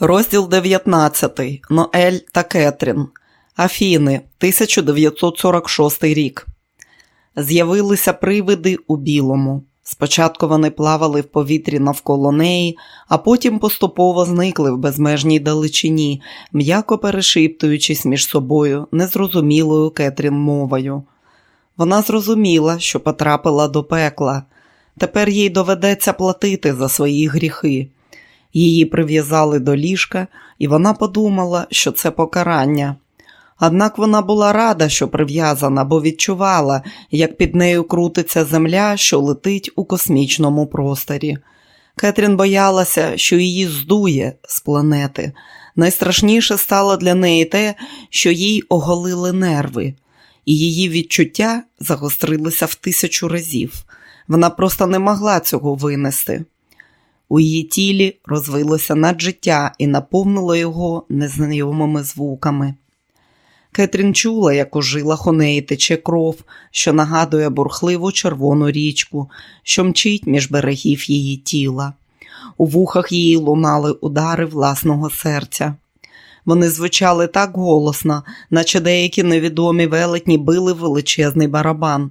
Розділ 19. Ноель та Кетрін. Афіни, 1946 рік. З'явилися привиди у білому. Спочатку вони плавали в повітрі навколо неї, а потім поступово зникли в безмежній далечині, м'яко перешиптуючись між собою незрозумілою Кетрін мовою. Вона зрозуміла, що потрапила до пекла. Тепер їй доведеться платити за свої гріхи. Її прив'язали до ліжка, і вона подумала, що це покарання. Однак вона була рада, що прив'язана, бо відчувала, як під нею крутиться земля, що летить у космічному просторі. Кетрін боялася, що її здує з планети. Найстрашніше стало для неї те, що їй оголили нерви, і її відчуття загострилися в тисячу разів. Вона просто не могла цього винести. У її тілі розвилося наджиття і наповнило його незнайомими звуками. Кетрін чула, як у жилах у неї тече кров, що нагадує бурхливу червону річку, що мчить між берегів її тіла. У вухах її лунали удари власного серця. Вони звучали так голосно, наче деякі невідомі велетні били величезний барабан.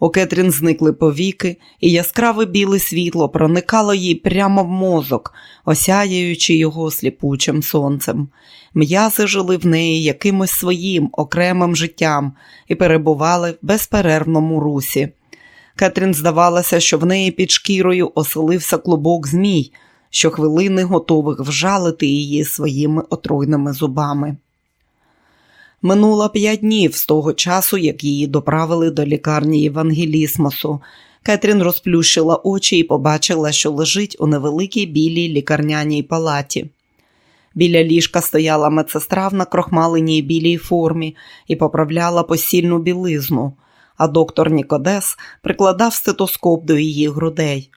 У Кетрін зникли повіки, і яскраве біле світло проникало їй прямо в мозок, осяяючи його сліпучим сонцем. М'язи жили в неї якимось своїм окремим життям і перебували в безперервному русі. Кетрін здавалося, що в неї під шкірою оселився клубок змій, що хвилини готових вжалити її своїми отруйними зубами. Минуло п'ять днів з того часу, як її доправили до лікарні Євангелісмосу. Кетрін розплющила очі і побачила, що лежить у невеликій білій лікарняній палаті. Біля ліжка стояла медсестра в накрохмаленій білій формі і поправляла посільну білизну, а доктор Нікодес прикладав стетоскоп до її грудей.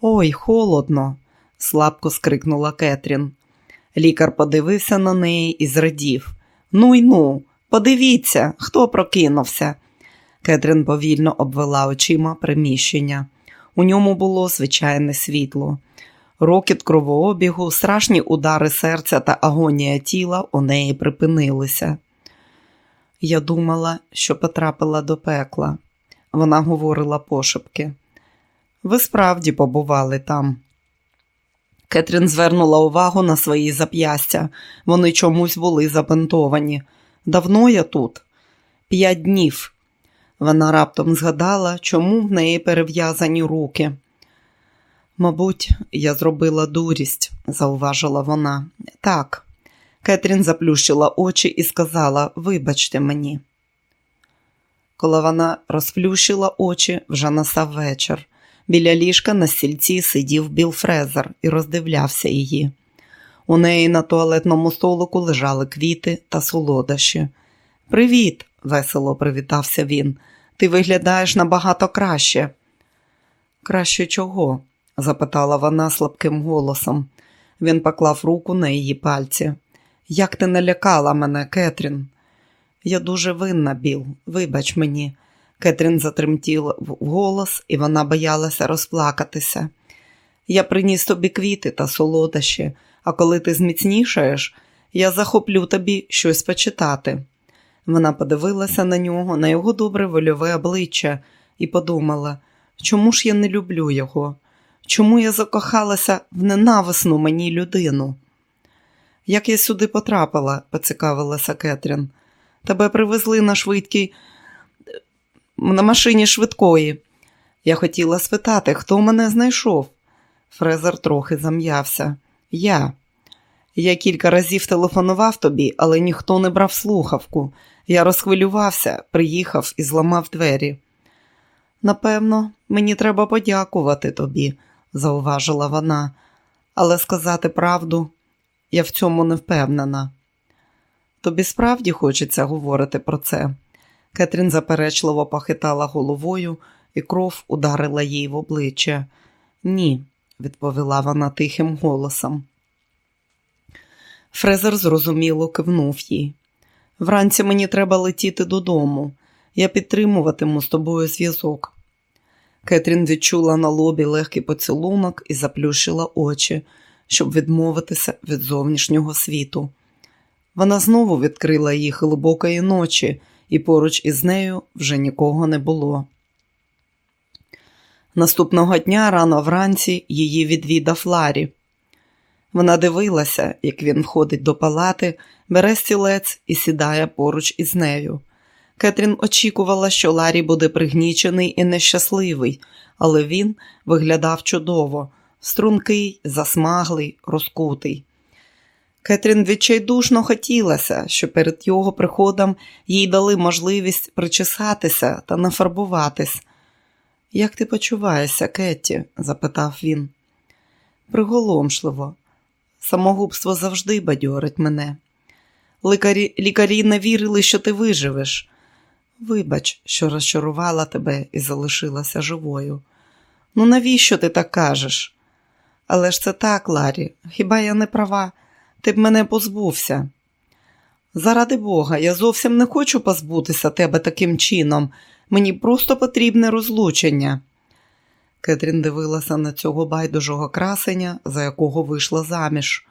Ой, холодно, слабко скрикнула Кетрін. Лікар подивився на неї і зрадів. Ну й ну, подивіться, хто прокинувся. Кетрін повільно обвела очима приміщення. У ньому було звичайне світло. Рокіт кровообігу, страшні удари серця та агонія тіла у неї припинилися. Я думала, що потрапила до пекла. Вона говорила пошепки. Ви справді побували там. Кетрін звернула увагу на свої зап'ястя. Вони чомусь були забинтовані. Давно я тут? П'ять днів. Вона раптом згадала, чому в неї перев'язані руки. Мабуть, я зробила дурість, зауважила вона. Так. Кетрін заплющила очі і сказала Вибачте мені. Коли вона розплющила очі, вже настав вечір. Біля ліжка на стільці сидів Біл Фрезер і роздивлявся її. У неї на туалетному столику лежали квіти та солодощі. Привіт, весело привітався він. Ти виглядаєш набагато краще. Краще чого? запитала вона слабким голосом. Він поклав руку на її пальці. Як ти налякала мене, Кетрін? Я дуже винна, Біл, вибач мені. Кетрін затремтіла в голос, і вона боялася розплакатися. Я приніс тобі квіти та солодощі, а коли ти зміцнішаєш, я захоплю тобі щось почитати. Вона подивилася на нього, на його добре вольове обличчя, і подумала, чому ж я не люблю його? Чому я закохалася в ненависну мені людину? Як я сюди потрапила, поцікавилася Кетрін. Тебе привезли на швидкій на машині швидкої. Я хотіла спитати, хто мене знайшов. Фрезер трохи зам'явся. Я. Я кілька разів телефонував тобі, але ніхто не брав слухавку. Я розхвилювався, приїхав і зламав двері. Напевно, мені треба подякувати тобі, зауважила вона, але сказати правду я в цьому не впевнена. Тобі справді хочеться говорити про це. Кетрін заперечливо похитала головою, і кров ударила їй в обличчя. Ні, відповіла вона тихим голосом. Фрезер зрозуміло кивнув їй. Вранці мені треба летіти додому. Я підтримуватиму з тобою зв'язок. Кетрін відчула на лобі легкий поцілунок і заплющила очі. щоб відмовитися від зовнішнього світу. Вона знову відкрила їх глибокої ночі, і поруч із нею вже нікого не було. Наступного дня рано вранці її відвідав Ларі. Вона дивилася, як він входить до палати, бере стілець і сідає поруч із нею. Кетрін очікувала, що Ларі буде пригнічений і нещасливий, але він виглядав чудово, стрункий, засмаглий, розкутий. Кетрін відчайдушно хотілося, що перед його приходом їй дали можливість причесатися та нафарбуватись. Як ти почуваєшся, Кетті? запитав він. Приголомшливо. Самогубство завжди бадьорить мене. Лікарі, лікарі не вірили, що ти виживеш. Вибач, що розчарувала тебе і залишилася живою. Ну, навіщо ти так кажеш? Але ж це так, Ларі, хіба я не права? Ти б мене позбувся. Заради Бога, я зовсім не хочу позбутися тебе таким чином. Мені просто потрібне розлучення. Кетрін дивилася на цього байдужого красення, за якого вийшла заміж.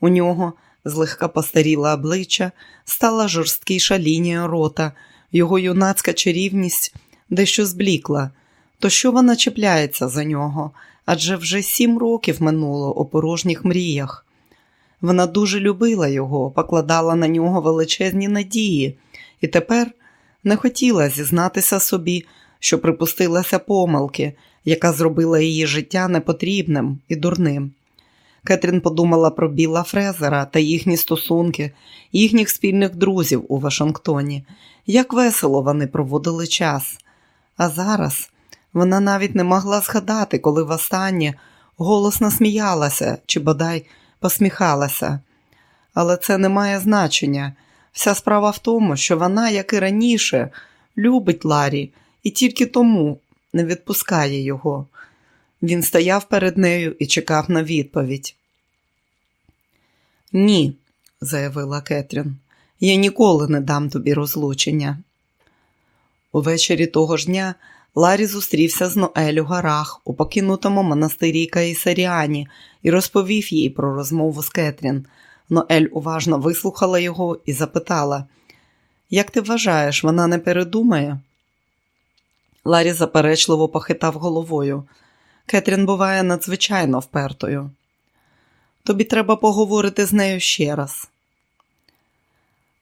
У нього злегка постаріла обличчя, стала жорсткіша лінія рота, його юнацька чарівність дещо зблікла. То що вона чіпляється за нього? Адже вже сім років минуло у порожніх мріях. Вона дуже любила його, покладала на нього величезні надії, і тепер не хотіла зізнатися собі, що припустилася помилки, яка зробила її життя непотрібним і дурним. Кетрін подумала про Біла Фрезера та їхні стосунки, їхніх спільних друзів у Вашингтоні, як весело вони проводили час. А зараз вона навіть не могла згадати, коли востаннє голосно сміялася чи бодай посміхалася. Але це не має значення. Вся справа в тому, що вона, як і раніше, любить Ларі і тільки тому не відпускає його. Він стояв перед нею і чекав на відповідь. Ні, заявила Кетрін, я ніколи не дам тобі розлучення. Увечері того ж дня Ларі зустрівся з Ноель у горах у покинутому монастирі Каїсаріані і розповів їй про розмову з Кетрін. Ноель уважно вислухала його і запитала: Як ти вважаєш, вона не передумає? Ларі заперечливо похитав головою. Кетрін буває надзвичайно впертою. Тобі треба поговорити з нею ще раз.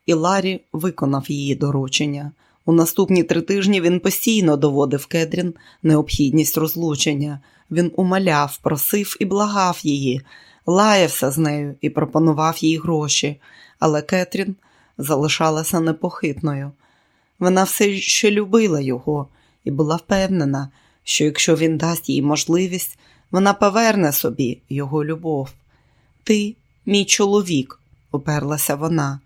І Ларі виконав її доручення. У наступні три тижні він постійно доводив Кетрін необхідність розлучення. Він умаляв, просив і благав її, лаявся з нею і пропонував їй гроші, але Кетрін залишалася непохитною. Вона все ще любила його і була впевнена, що якщо він дасть їй можливість, вона поверне собі його любов. Ти, мій чоловік, уперлася вона,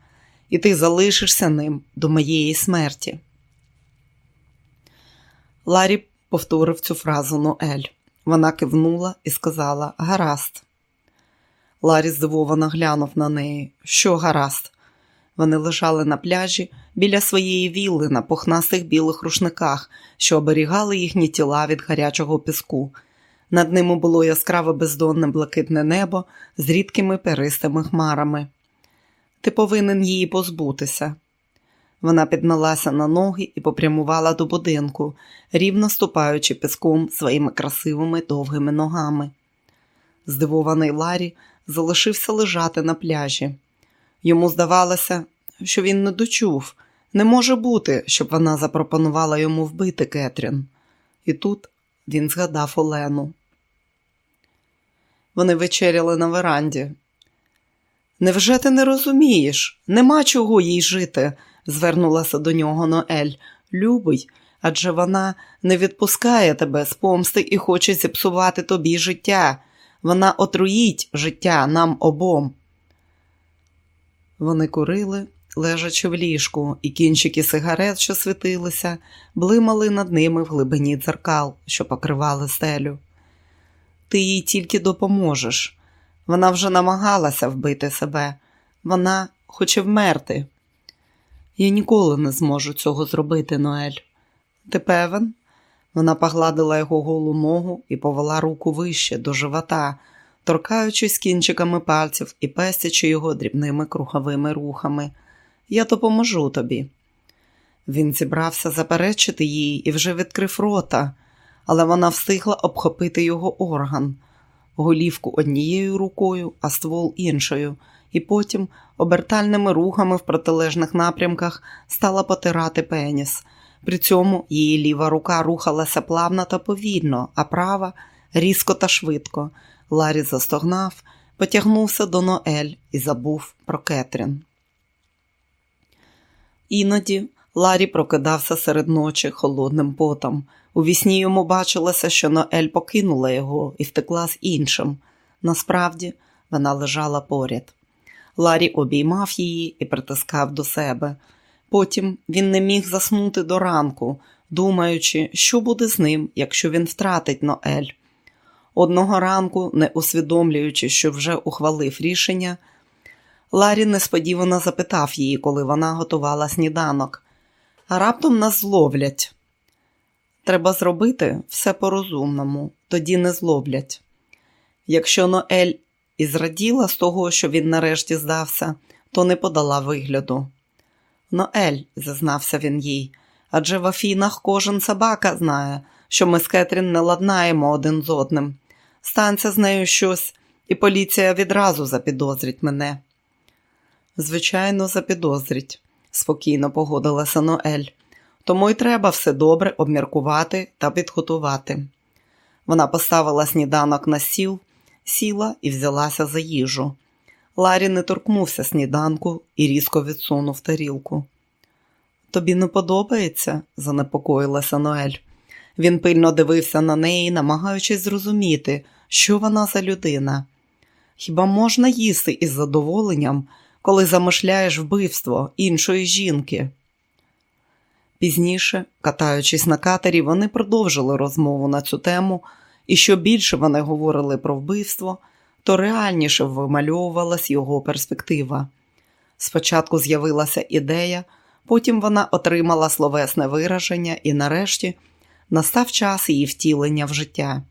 і ти залишишся ним до моєї смерті. Ларі повторив цю фразу Ноель. Вона кивнула і сказала Гаразд. Ларі здивовано глянув на неї. Що гаразд? Вони лежали на пляжі біля своєї вілли на пухнастих білих рушниках, що оберігали їхні тіла від гарячого піску. Над ними було яскраве бездонне блакитне небо з рідкими перистими хмарами. Ти повинен її позбутися. Вона піднялася на ноги і попрямувала до будинку, рівно ступаючи піском своїми красивими довгими ногами. Здивований Ларі залишився лежати на пляжі. Йому здавалося, що він не дочув. Не може бути, щоб вона запропонувала йому вбити Кетрін. І тут він згадав Олену. Вони вечеряли на веранді. Невже ти не розумієш? Нема чого їй жити, звернулася до нього Ноель. Любий, адже вона не відпускає тебе з помсти і хоче зіпсувати тобі життя. Вона отруїть життя нам обом. Вони курили, лежачи в ліжку, і кінчики сигарет, що світилися, блимали над ними в глибині дзеркал, що покривали стелю. Ти їй тільки допоможеш. Вона вже намагалася вбити себе, вона хоче вмерти. Я ніколи не зможу цього зробити, Ноель. Ти певен? Вона погладила його голу ногу і повела руку вище до живота, торкаючись кінчиками пальців і пестячи його дрібними круговими рухами. Я допоможу тобі. Він зібрався заперечити їй і вже відкрив рота, але вона встигла обхопити його орган, голівку однією рукою, а ствол іншою, і потім обертальними рухами в протилежних напрямках стала потирати пеніс. При цьому її ліва рука рухалася плавно та повільно, а права різко та швидко. Ларі застогнав, потягнувся до Ноель і забув про Кетрін. Іноді Ларі прокидався серед ночі холодним потом. У вісні йому бачилося, що Ноель покинула його і втекла з іншим. Насправді, вона лежала поряд. Ларі обіймав її і притискав до себе. Потім він не міг заснути до ранку, думаючи, що буде з ним, якщо він втратить Ноель. Одного ранку, не усвідомлюючи, що вже ухвалив рішення, Ларі несподівано запитав її, коли вона готувала сніданок. А раптом нас зловлять. Треба зробити все по-розумному, тоді не зловлять. Якщо Ноель і зраділа з того, що він нарешті здався, то не подала вигляду. Ноель, зазнався він їй, адже в Афінах кожен собака знає, що ми з Кетрін не ладнаємо один з одним. Станься з нею щось, і поліція відразу запідозрить мене. Звичайно, запідозрить, спокійно погодилася Ноель. Тому й треба все добре обміркувати та підготувати. Вона поставила сніданок на сіл, сіла і взялася за їжу. Ларі не торкнувся сніданку і різко відсунув тарілку. Тобі не подобається? занепокоїлася Ноель. Він пильно дивився на неї, намагаючись зрозуміти, що вона за людина. Хіба можна їсти із задоволенням, коли замишляєш вбивство іншої жінки? Пізніше, катаючись на катері, вони продовжили розмову на цю тему, і що більше вони говорили про вбивство, то реальніше вимальовувалась його перспектива. Спочатку з'явилася ідея, потім вона отримала словесне вираження і, нарешті, настав час її втілення в життя.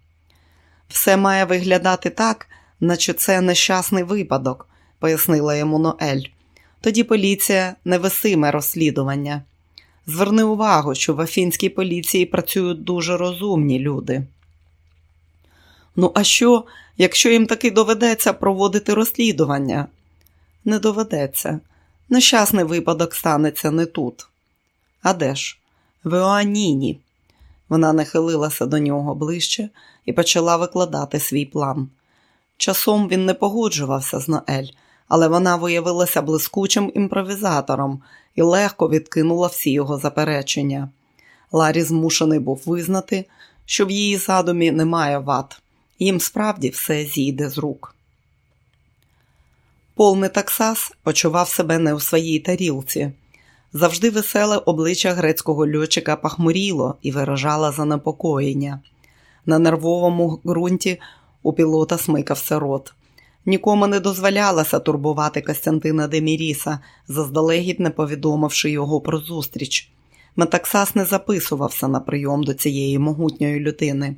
Все має виглядати так, наче це нещасний випадок, пояснила йому Ноель. Тоді поліція не весиме розслідування. Зверни увагу, що в афінській поліції працюють дуже розумні люди. Ну, а що, якщо їм таки доведеться проводити розслідування? Не доведеться. Нещасний випадок станеться не тут. А де ж? В Іоаніні. Вона нахилилася до нього ближче і почала викладати свій план. Часом він не погоджувався з Наель, але вона виявилася блискучим імпровізатором і легко відкинула всі його заперечення. Ларі змушений був визнати, що в її задумі немає вад, їм справді все зійде з рук. Пол Метаксас почував себе не у своїй тарілці. Завжди веселе обличчя грецького льотчика пахмуріло і виражало занепокоєння. На нервовому ґрунті у пілота смикався рот. Нікому не дозволялося турбувати Костянтина Деміріса, заздалегідь не повідомивши його про зустріч. Метаксас не записувався на прийом до цієї могутньої людини.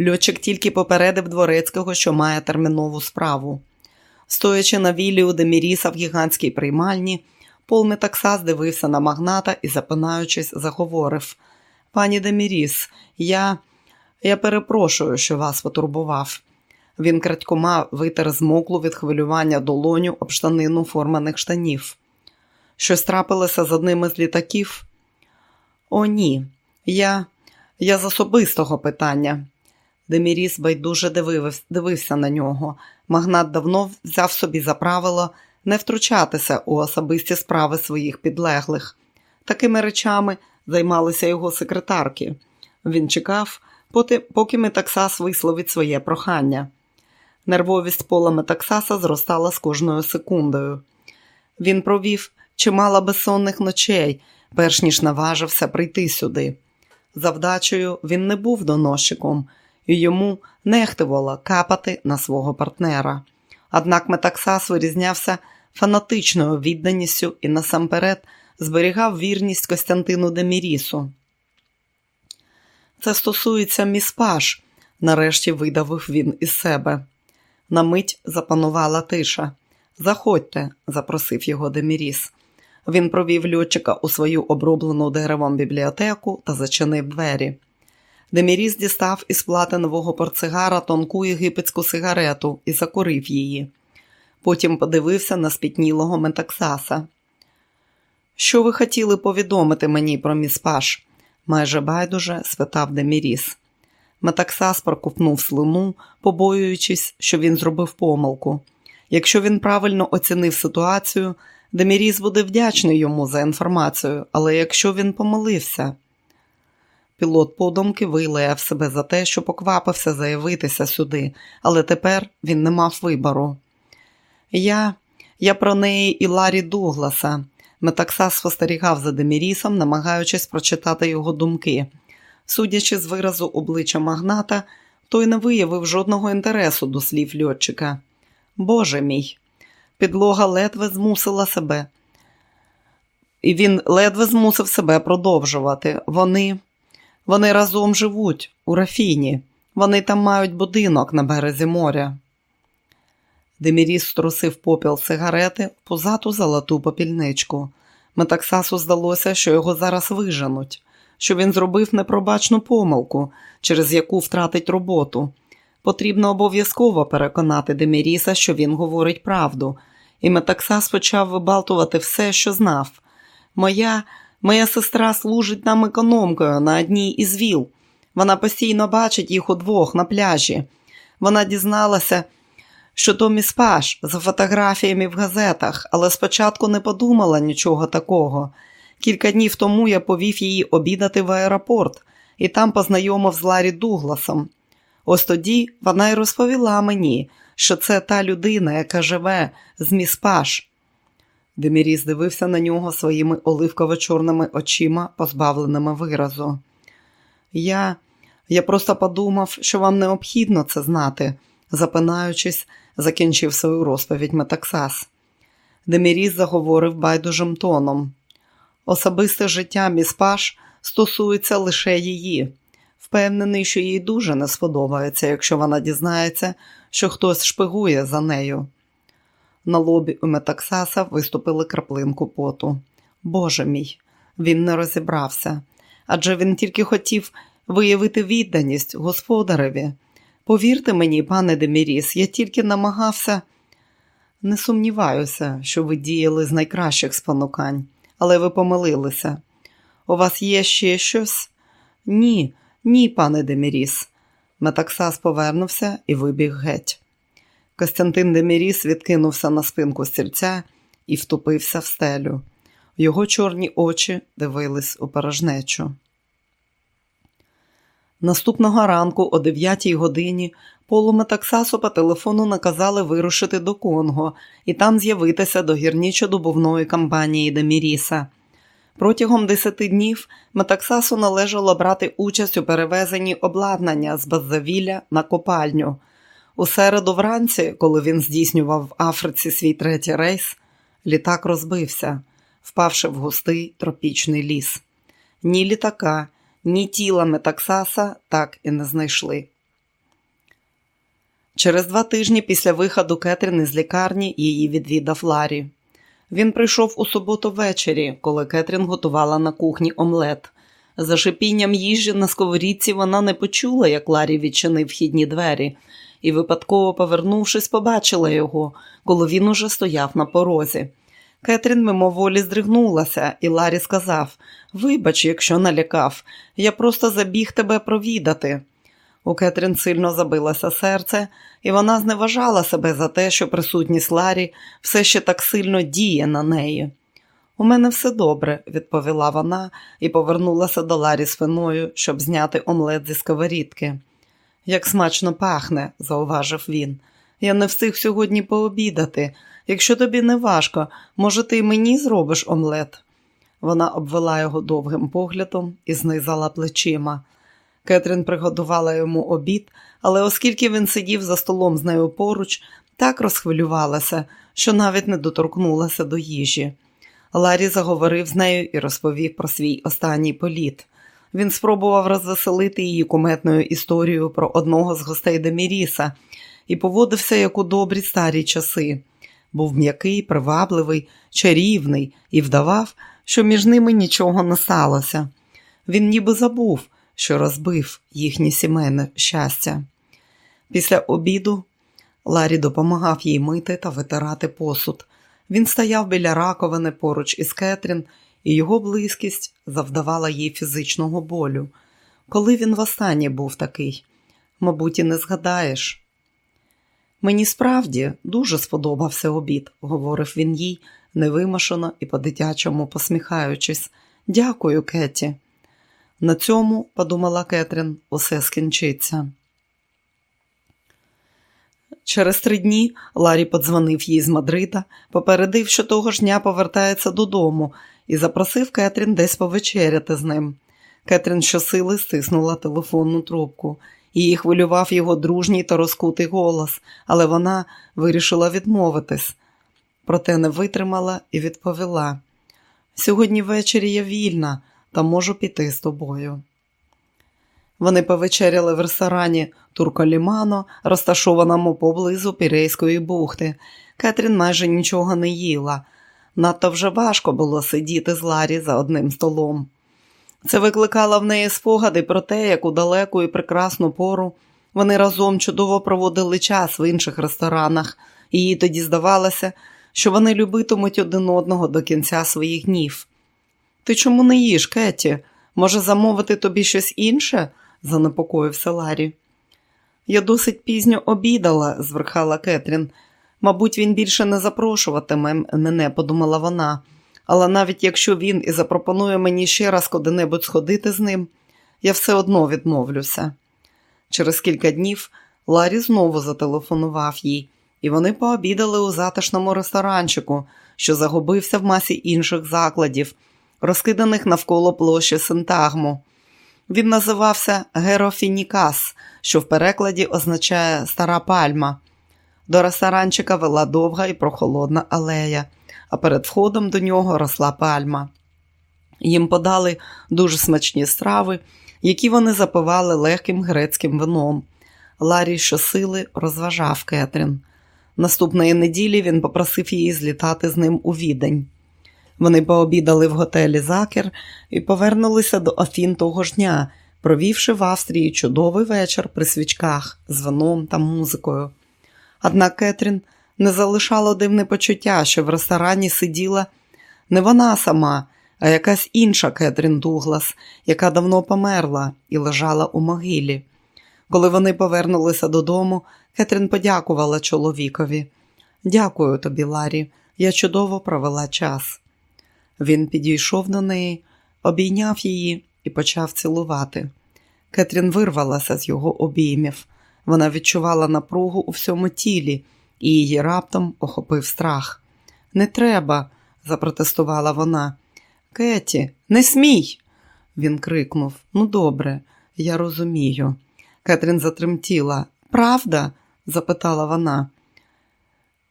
Льотчик тільки попередив дворецького, що має термінову справу. Стоячи на віллі у Деміріса в гігантській приймальні, Пол Метаксас дивився на магната і, запинаючись, заговорив: Пані Деміріс, я я перепрошую, що вас потурбував. Він крадькома витер змоклу від хвилювання долоню об штанину форманих штанів. Щось трапилося з одним із літаків? О, ні. Я я з особистого питання. Деміріс байдуже дивив, дивився на нього. Магнат давно взяв собі за правило не втручатися у особисті справи своїх підлеглих. Такими речами займалися його секретарки. Він чекав, поки Метаксас висловить своє прохання. Нервовість пола Метаксаса зростала з кожною секундою. Він провів чимало безсонних ночей, перш ніж наважився прийти сюди. Завдачею він не був доносчиком, і йому нехтивало капати на свого партнера. Однак Метаксас вирізнявся фанатичною відданістю і насамперед зберігав вірність Костянтину Демірісу. Це стосується міс Паш, нарешті видавив він із себе. На мить запанувала тиша. Заходьте, запросив його Деміріс. Він провів льотчика у свою оброблену деревом бібліотеку та зачинив двері. Деміріс дістав із платинового портсигара тонку єгипетську сигарету і закурив її. Потім подивився на спітнілого Метаксаса. Що ви хотіли повідомити мені про міс Паш? майже байдуже спитав Деміріс. Метаксас проковтнув слину, побоюючись, що він зробив помилку. Якщо він правильно оцінив ситуацію, Деміріс буде вдячний йому за інформацію, але якщо він помилився. Пілот подумки вилаяв себе за те, що поквапився заявитися сюди, але тепер він не мав вибору. Я я про неї і Ларі Дугласа. Метаксас спостерігав за Демірісом, намагаючись прочитати його думки. Судячи з виразу обличчя магната, той не виявив жодного інтересу до слів льотчика. Боже мій, підлога ледве змусила себе. І він ледве змусив себе продовжувати. Вони вони разом живуть у Рафіні. Вони там мають будинок на березі моря. Деміріс струсив попіл сигарети в позату золоту попільничку. Метаксасу здалося, що його зараз виженуть, що він зробив непробачну помилку, через яку втратить роботу. Потрібно обов'язково переконати Деміріса, що він говорить правду, і Метаксас почав вибалтувати все, що знав. Моя моя сестра служить нам економкою на одній із віл. Вона постійно бачить їх удвох на пляжі. Вона дізналася, що то міс Паш за фотографіями в газетах, але спочатку не подумала нічого такого. Кілька днів тому я повів її обідати в аеропорт і там познайомив з Ларі Дугласом. Ось тоді вона й розповіла мені, що це та людина, яка живе з міс Паш. Деміріс дивився на нього своїми оливково-чорними очима, позбавленими виразу. Я я просто подумав, що вам необхідно це знати, запинаючись, закінчив свою розповідь Метаксас. Деміріс заговорив байдужим тоном. Особисте життя міс Паш стосується лише її. Впевнений, що їй дуже не сподобається, якщо вона дізнається, що хтось шпигує за нею. На лобі у Метаксаса виступили краплинку поту. Боже мій, він не розібрався, адже він тільки хотів виявити відданість господареві. Повірте мені, пане Деміріс, я тільки намагався. Не сумніваюся, що ви діяли з найкращих спонукань, але ви помилилися. У вас є ще щось? Ні, ні, пане Деміріс. Метаксас повернувся і вибіг геть. Костянтин Деміріс відкинувся на спинку стільця і втупився в стелю. Його чорні очі дивились у порожнечу. Наступного ранку, о 9 годині, Полу Метаксасу по телефону наказали вирушити до Конго і там з'явитися до гірнічо-дубовної компанії Деміріса. Протягом 10 днів Метаксасу належало брати участь у перевезенні обладнання з Баззавілля на копальню. У середу вранці, коли він здійснював в Африці свій третій рейс, літак розбився, впавши в густий тропічний ліс. Ні літака, ні тіла Метаксаса так і не знайшли. Через два тижні після виходу Кетрін із лікарні її відвідав Ларі. Він прийшов у суботу ввечері, коли Кетрін готувала на кухні омлет. За шипінням їжі на сковорідці вона не почула, як Ларі відчинив вхідні двері, і, випадково повернувшись, побачила його, коли він уже стояв на порозі. Кетрін мимоволі здригнулася, і Ларі сказав Вибач, якщо налякав, я просто забіг тебе провідати. У Кетрін сильно забилося серце, і вона зневажала себе за те, що присутність Ларі все ще так сильно діє на неї. У мене все добре, відповіла вона і повернулася до Ларі спиною, щоб зняти омлет зі сковорідки. Як смачно пахне, зауважив він. Я не встиг сьогодні пообідати. Якщо тобі не важко, може, ти й мені зробиш омлет? Вона обвела його довгим поглядом і знизала плечима. Кетрін приготувала йому обід, але оскільки він сидів за столом з нею поруч, так розхвилювалася, що навіть не доторкнулася до їжі. Ларі заговорив з нею і розповів про свій останній політ. Він спробував розвеселити її куметною історією про одного з гостей Деміріса і поводився як у добрі старі часи. Був м'який, привабливий, чарівний і вдавав, що між ними нічого не сталося. Він ніби забув, що розбив їхнє сімейне щастя. Після обіду Ларі допомагав їй мити та витирати посуд. Він стояв біля раковини поруч із Кетрін, і його близькість завдавала їй фізичного болю. Коли він востаннє був такий, мабуть, і не згадаєш. Мені справді дуже сподобався обід, говорив він їй, невимушено і по-дитячому посміхаючись. Дякую, Кеті. На цьому, подумала Кетрін, усе скінчиться. Через три дні Ларі подзвонив їй з Мадрида, попередив, що того ж дня повертається додому, і запросив Кетрін десь повечеряти з ним. Кетрін щосили стиснула телефонну трубку. Її хвилював його дружній та розкутий голос, але вона вирішила відмовитись. Проте не витримала і відповіла: Сьогодні ввечері я вільна та можу піти з тобою. Вони повечеряли в ресторані Турколімано, розташованому поблизу Пірейської бухти. Кетрін майже нічого не їла. Надто вже важко було сидіти з Ларі за одним столом. Це викликало в неї спогади про те, як у далеку і прекрасну пору вони разом чудово проводили час в інших ресторанах, і їй тоді здавалося, що вони любитимуть один одного до кінця своїх днів. Ти чому не їш, Кеті? Може, замовити тобі щось інше? занепокоївся Ларі. Я досить пізньо обідала, зверхала Кетрін. Мабуть, він більше не запрошуватиме мене, подумала вона. Але навіть якщо він і запропонує мені ще раз куди-небудь сходити з ним, я все одно відмовлюся. Через кілька днів Ларі знову зателефонував їй, і вони пообідали у затишному ресторанчику, що загубився в масі інших закладів, розкиданих навколо площі Синтагму. Він називався Герофінікас, що в перекладі означає Стара Пальма. До ресторанчика вела довга і прохолодна алея, а перед входом до нього росла пальма. Їм подали дуже смачні страви, які вони запивали легким грецьким вином. Ларі щосили розважав Кетрін. Наступної неділі він попросив її злітати з ним у відень. Вони пообідали в готелі Закер і повернулися до Афін того ж дня, провівши в Австрії чудовий вечір при свічках з вином та музикою. Однак Кетрін не залишало дивне почуття, що в ресторані сиділа не вона сама, а якась інша Кетрін Дуглас, яка давно померла і лежала у могилі. Коли вони повернулися додому, Кетрін подякувала чоловікові. Дякую тобі, Ларі, я чудово провела час. Він підійшов до неї, обійняв її і почав цілувати. Кетрін вирвалася з його обіймів. Вона відчувала напругу у всьому тілі, і її раптом охопив страх. Не треба, запротестувала вона. Кеті, не смій. Він крикнув Ну, добре, я розумію. Кетрін затремтіла. Правда? запитала вона.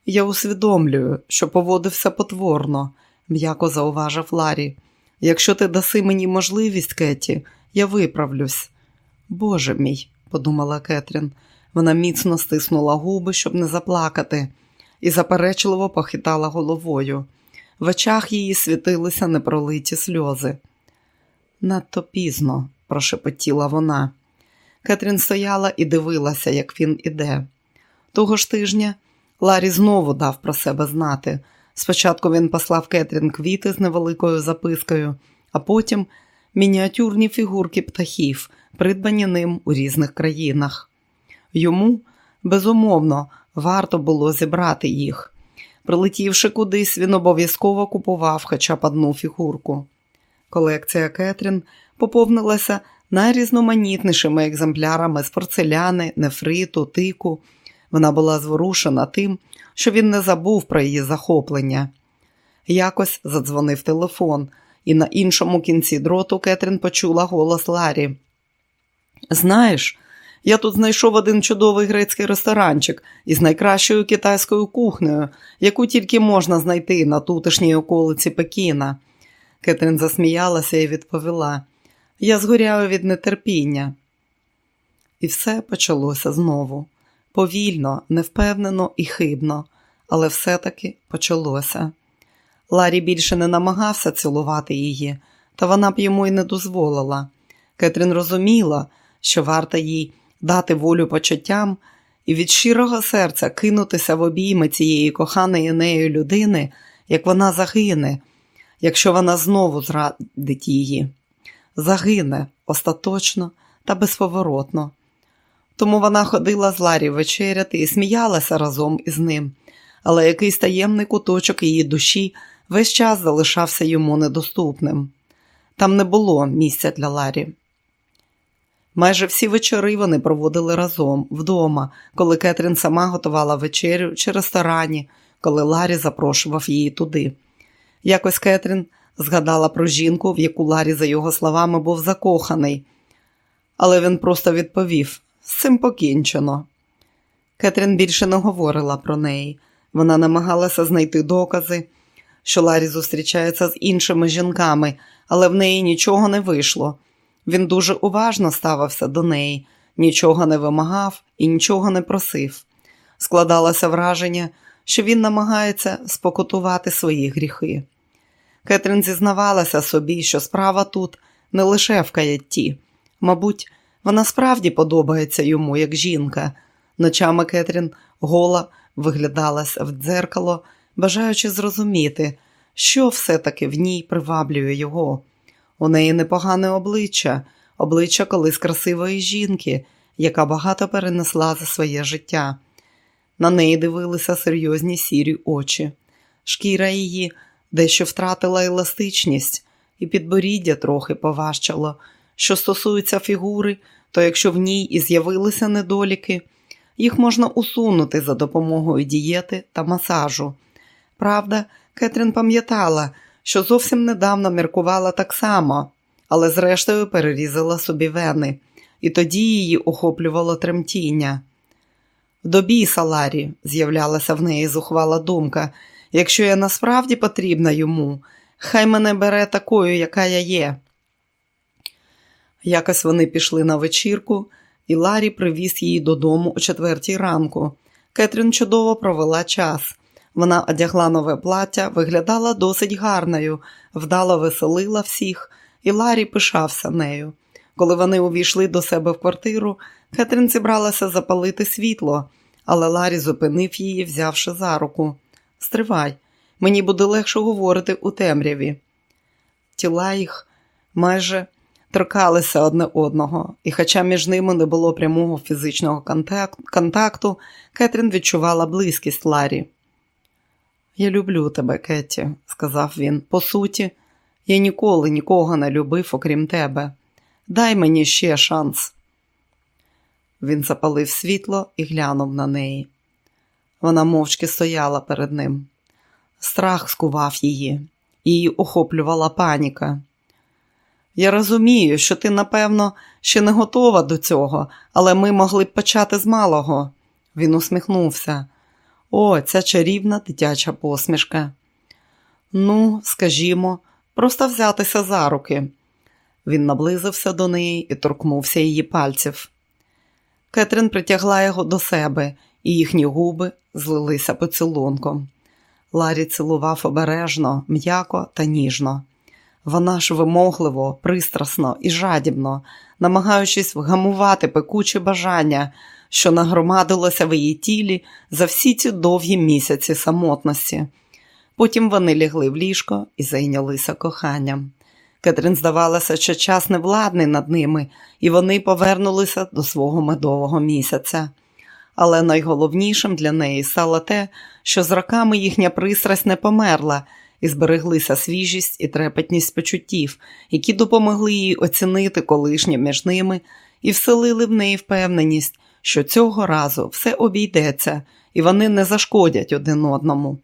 Я усвідомлюю, що поводився потворно, м'яко зауважив Ларі. Якщо ти даси мені можливість, Кеті, я виправлюсь. Боже мій, подумала Кетрін. Вона міцно стиснула губи, щоб не заплакати, і заперечливо похитала головою. В очах її світилися непролиті сльози. Надто пізно, прошепотіла вона. Кетрін стояла і дивилася, як він іде. Того ж тижня Ларі знову дав про себе знати. Спочатку він послав Кетрін квіти з невеликою запискою, а потім мініатюрні фігурки птахів, придбані ним у різних країнах. Йому, безумовно, варто було зібрати їх. Прилетівши кудись, він обов'язково купував хоча б одну фігурку. Колекція Кетрін поповнилася найрізноманітнішими екземплярами з порцеляни, нефриту, тику. Вона була зворушена тим, що він не забув про її захоплення. Якось задзвонив телефон, і на іншому кінці дроту Кетрін почула голос Ларі. Знаєш, я тут знайшов один чудовий грецький ресторанчик із найкращою китайською кухнею, яку тільки можна знайти на тутешній околиці Пекіна. Кетрін засміялася і відповіла: Я згоряю від нетерпіння. І все почалося знову. повільно, невпевнено і хибно, але все-таки почалося. Ларі більше не намагався цілувати її, та вона б йому й не дозволила. Кетрін розуміла, що варто їй дати волю почуттям і від щирого серця кинутися в обійми цієї коханої нею людини, як вона загине, якщо вона знову зрадить її. Загине остаточно та безповоротно. Тому вона ходила з Ларі вечеряти і сміялася разом із ним, але якийсь таємний куточок її душі весь час залишався йому недоступним. Там не було місця для Ларі. Майже всі вечори вони проводили разом вдома, коли Кетрін сама готувала вечерю чи ресторані, коли Ларі запрошував її туди. Якось Кетрін згадала про жінку, в яку Ларі, за його словами, був закоханий, але він просто відповів з цим покінчено. Кетрін більше не говорила про неї. Вона намагалася знайти докази, що Ларі зустрічається з іншими жінками, але в неї нічого не вийшло. Він дуже уважно ставився до неї, нічого не вимагав і нічого не просив. Складалося враження, що він намагається спокутувати свої гріхи. Кетрін зізнавалася собі, що справа тут не лише в каятті. Мабуть, вона справді подобається йому, як жінка. Ночами Кетрін гола виглядалася в дзеркало, бажаючи зрозуміти, що все-таки в ній приваблює його. У неї непогане обличчя, обличчя колись красивої жінки, яка багато перенесла за своє життя. На неї дивилися серйозні сірі очі. Шкіра її дещо втратила еластичність, і підборіддя трохи поважчало. Що стосується фігури, то якщо в ній і з'явилися недоліки, їх можна усунути за допомогою дієти та масажу. Правда, Кетрін пам'ятала, що зовсім недавно міркувала так само, але зрештою перерізала собі вени, і тоді її охоплювало тремтіння. До біса Ларі з'являлася в неї зухвала думка. Якщо я насправді потрібна йому, хай мене бере такою, яка я є. Якось вони пішли на вечірку, і Ларі привіз її додому о четвертій ранку. Кетрін чудово провела час. Вона одягла нове плаття, виглядала досить гарною, вдало веселила всіх, і Ларі пишався нею. Коли вони увійшли до себе в квартиру, Кетрін зібралася запалити світло, але Ларі зупинив її, взявши за руку. Стривай, мені буде легше говорити у темряві. Тіла їх майже торкалися одне одного, і, хоча між ними не було прямого фізичного контакту, Кетрін відчувала близькість Ларі. Я люблю тебе, Кетті, сказав він. По суті, я ніколи нікого не любив, окрім тебе. Дай мені ще шанс. Він запалив світло і глянув на неї. Вона мовчки стояла перед ним. Страх скував її, її охоплювала паніка. Я розумію, що ти, напевно, ще не готова до цього, але ми могли б почати з малого. Він усміхнувся. О, ця чарівна дитяча посмішка. Ну, скажімо, просто взятися за руки. Він наблизився до неї і торкнувся її пальців. Кетрін притягла його до себе, і їхні губи злилися поцілунком. Ларі цілував обережно, м'яко та ніжно. Вона ж вимогливо, пристрасно і жадібно, намагаючись вгамувати пекучі бажання, що нагромадилося в її тілі за всі ці довгі місяці самотності. Потім вони лягли в ліжко і зайнялися коханням. Кетрін здавалося, що час невладний над ними, і вони повернулися до свого медового місяця. Але найголовнішим для неї стало те, що з роками їхня пристрасть не померла, і збереглися свіжість і трепетність почуттів, які допомогли їй оцінити колишнє між ними і вселили в неї впевненість, що цього разу все обійдеться і вони не зашкодять один одному.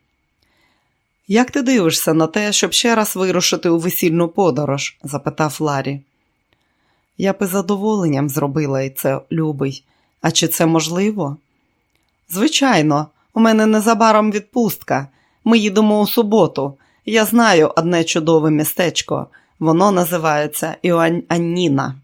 Як ти дивишся на те, щоб ще раз вирушити у весільну подорож? запитав Ларі. Я б із задоволенням зробила і це, любий. А чи це можливо? Звичайно, у мене незабаром відпустка. Ми їдемо у суботу. Я знаю одне чудове містечко. Воно називається Іоанніна.